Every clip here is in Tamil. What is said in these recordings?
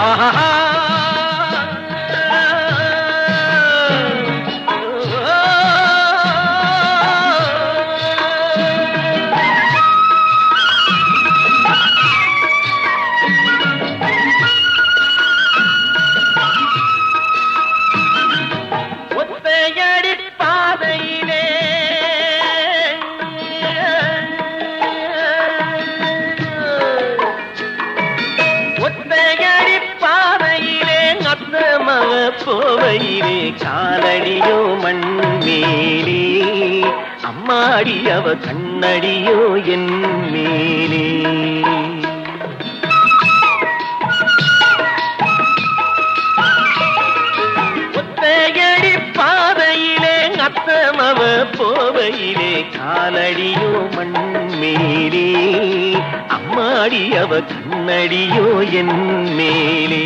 ha ha ha மக போவையிலே காலடியோ மண்மேலே. அம்மாடி அவ கண்ணடியோ என் மேலே ஒத்தையடி பாதையிலே அத்தமவ போவையிலே காலடியோ மண்மேலே. அம்மாடி அவ கண்ணடியோ என் மேலே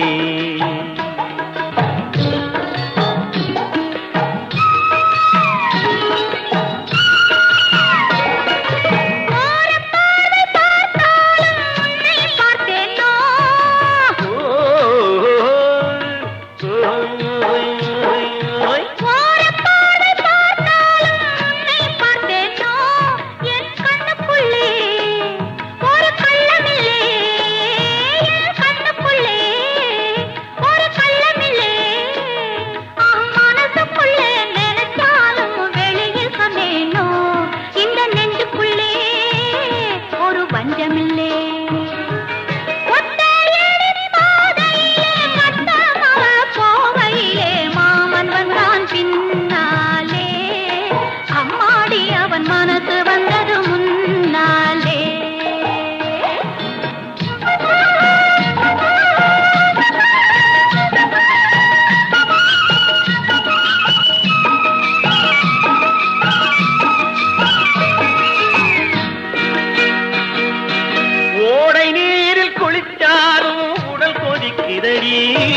கொதிக்குதடி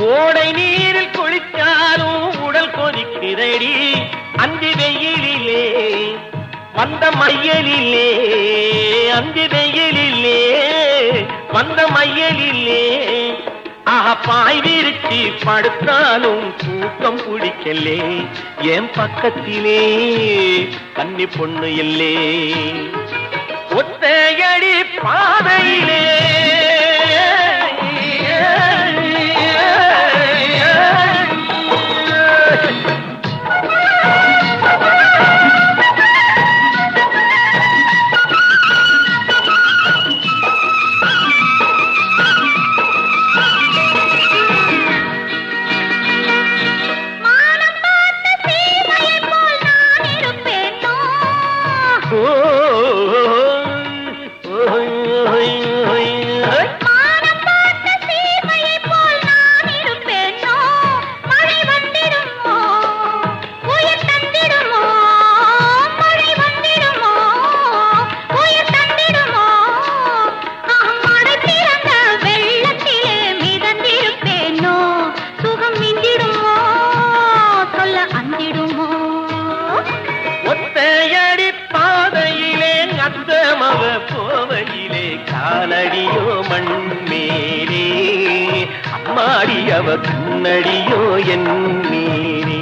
ஓடை நீரில் குளித்தாலும் உடல் கொதிக்கிறடி. அந்தி வெயிலிலே வந்த மையலிலே அந்தி வெயிலிலே வந்த மையலிலே. ஆஹா பாய் விரிச்சு படுத்தாலும் தூக்கம் பிடிக்கலே. என் பக்கத்திலே கன்னி பொண்ணு இல்லே. பாதையிலே அத்த மக போவையிலே காலடியோ மண் மேலே அம்மாடி அவ கண்ணடியோ என் மேலே.